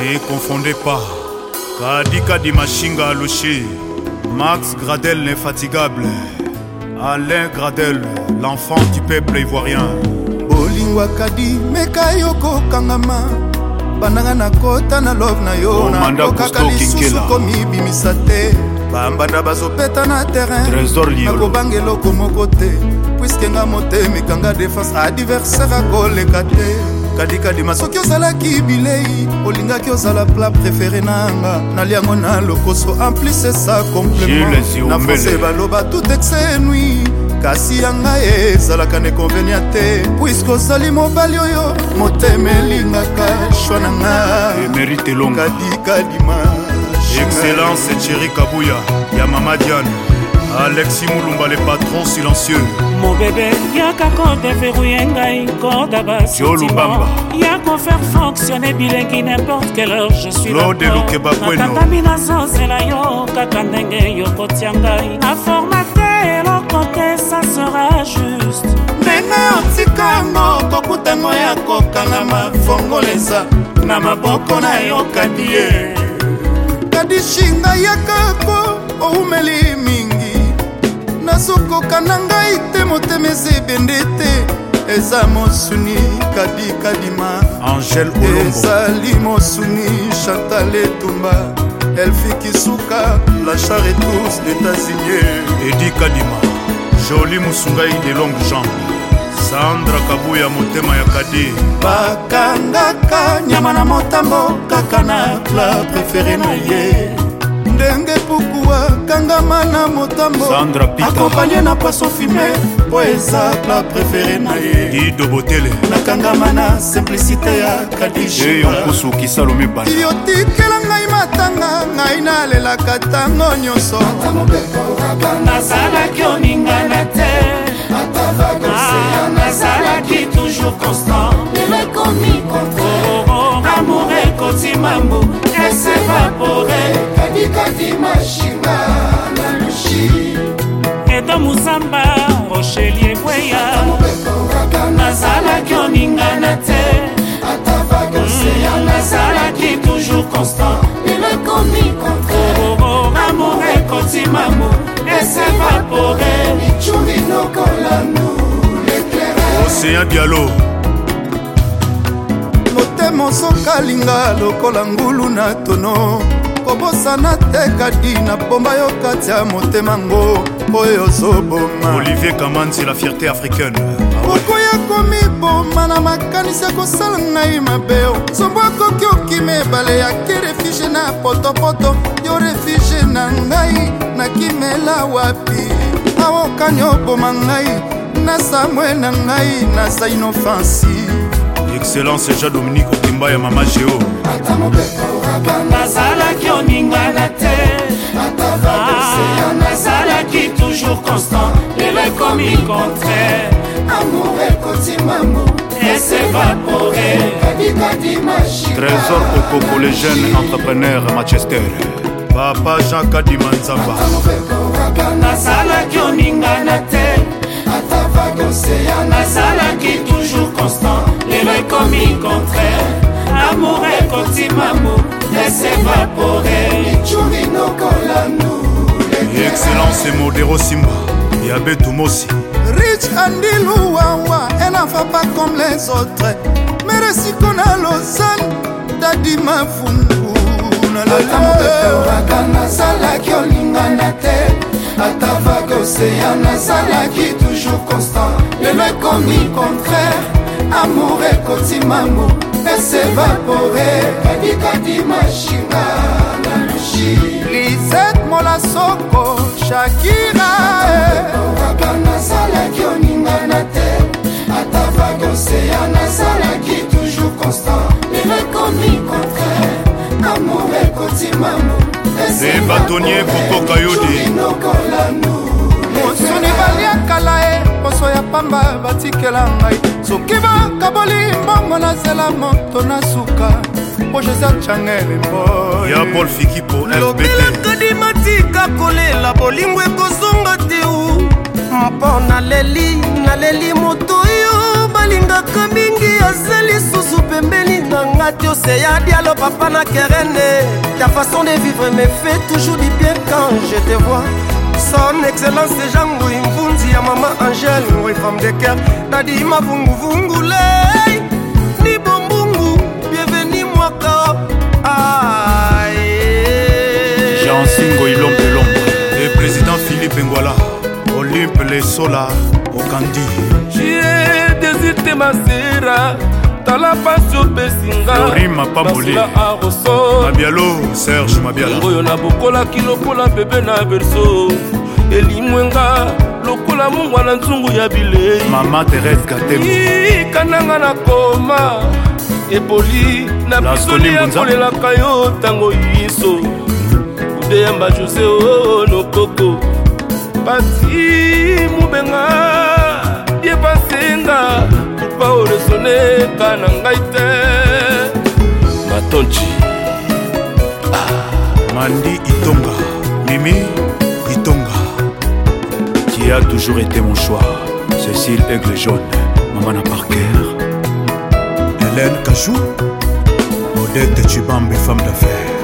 Ne confondez pas. Kadika Dimashinga Alushi, Max Gradel l'infatigable, Alain Gradel, l'enfant du peuple ivoirien. bolingwa kadi meka yo kokangama bandanga nakota na love na yo nakokaka lisusu komibimisa te bambanda bazopeta na terrain nakobanga eloko moko te puiske nga motema ekanga defense adiversaire akoleka te kadikadima soki ozalaki bilei olingaki ozala pla préféré nanga nali yango na lokoso amplis esa complémentna français baloba tout excès nuit kasi yanga ezalaka na econvenia te puiske ozali mobali oyo motema elingaka shwa na nga kadikadima excellence cheri kabuya ya mama diane alexi molumba le patron silencieux mobebe yaka kode verrouye ngai koda basolubamba ya kofaire fonctionne bilengi nimporte quelle heure je suis lode lukebakwenoatangami nazozela yo kaka ndenge yokotia ngai aformate eloko te ça sera juste ndenge otikango kokutango ya kokanga mafongolesa na maboko na yo kadie kadishinga yakako oumeli mingi nazokoka na ngai te motema eza ebende te eza mosuni kadi kadima angel ezali mosuni chantal etumba elfikisuka la charetous detazinie edi kadima joli mosungai de long jambe sandra kabuya motema ya kadi bakangaka nyama na motambo kaka na pla prefere na ye ndenge puku akangama na motambo akompanye na pasofime mpo eza pla prefere na ye idobotele nakangama na simplicité ya kadishoyotikela ngai matanga ngai nalelaka ntango nyonso nazalaki oningana te ah, nazalaki toujours constant oh, oh, oh. amour ekotimambu ese océan dialo motema osokalinga lokola ngulu na tono kobosana te kati na pomba yo kati ya motema ngo oyo ozoboma olivier kamanzi la fierté africaine okoya komiboma na makanisi akosala ngai mabe sombo akoki okima ebale yaki refuge na potopoto yo refuge na ngai nakimela wapi okani oboma ngai na samwe na ngai naza inofansi excellence jean dominique okimba ya mama geo ata mobeto oraba nazalaki oningana te ata vadoseya ah, nazalaki toujours constant lelo ekomi contraire amour ekotimango esévapore kadikadi mashika trésor okoko le jeune entrepreneur manchester papa jacke adima nzamba nasalaki oningana te ata vague océan nazalaki toujours constant lelo ekomi contraire amour ekotimamo esevaporelechurinokolanu excellence modero simba ya betu mosi rich andilu wawa enafa pas comme les autres meresiko na lausanne dadimafunda ata mopepeoraka nazalaki olingana te ata vague océan nazalaki toujours constant lelo ekomi contraire amour ekoti mambo esevapore kadikadi mashinga na lushi lisette molasoko shakira eh. e batonie kokoka yo de mosuni baliakala e poso ya pamba batikela ngai soki bakaboli mbongo nazela moto na suka po jésus changele mboya paul fiki po lokelakadimatika kolela bolingo ekozonga te mpo naleli naleli moto oyo balingaka mingi baza lisusu pembeni nanga te oseya dialo papa na kerene ta façon de vivre me fait toujours du bien quand je te vois son excellence jangoi mvunzi ya mama angele ngoi femme de cœur nadima vunguvungulei masira tala pasi opesingaasila arosomabialo serge mabialaoyo nabokolaki lokola bebe na berso elimwenga lokola mungwa na nzungu ya bilei mama terese gatekananga na koma eboli na pisoli ya kolelaka yo ntango yiso udeyamba jose onokoko oh, pati mobenga ozoneka na ngai te matonji ah. mandi itonga mimi itonga qui a toujours été mon choix cécile aigle jaune mamana parker hélène kajou odette chibambe femme d'affaires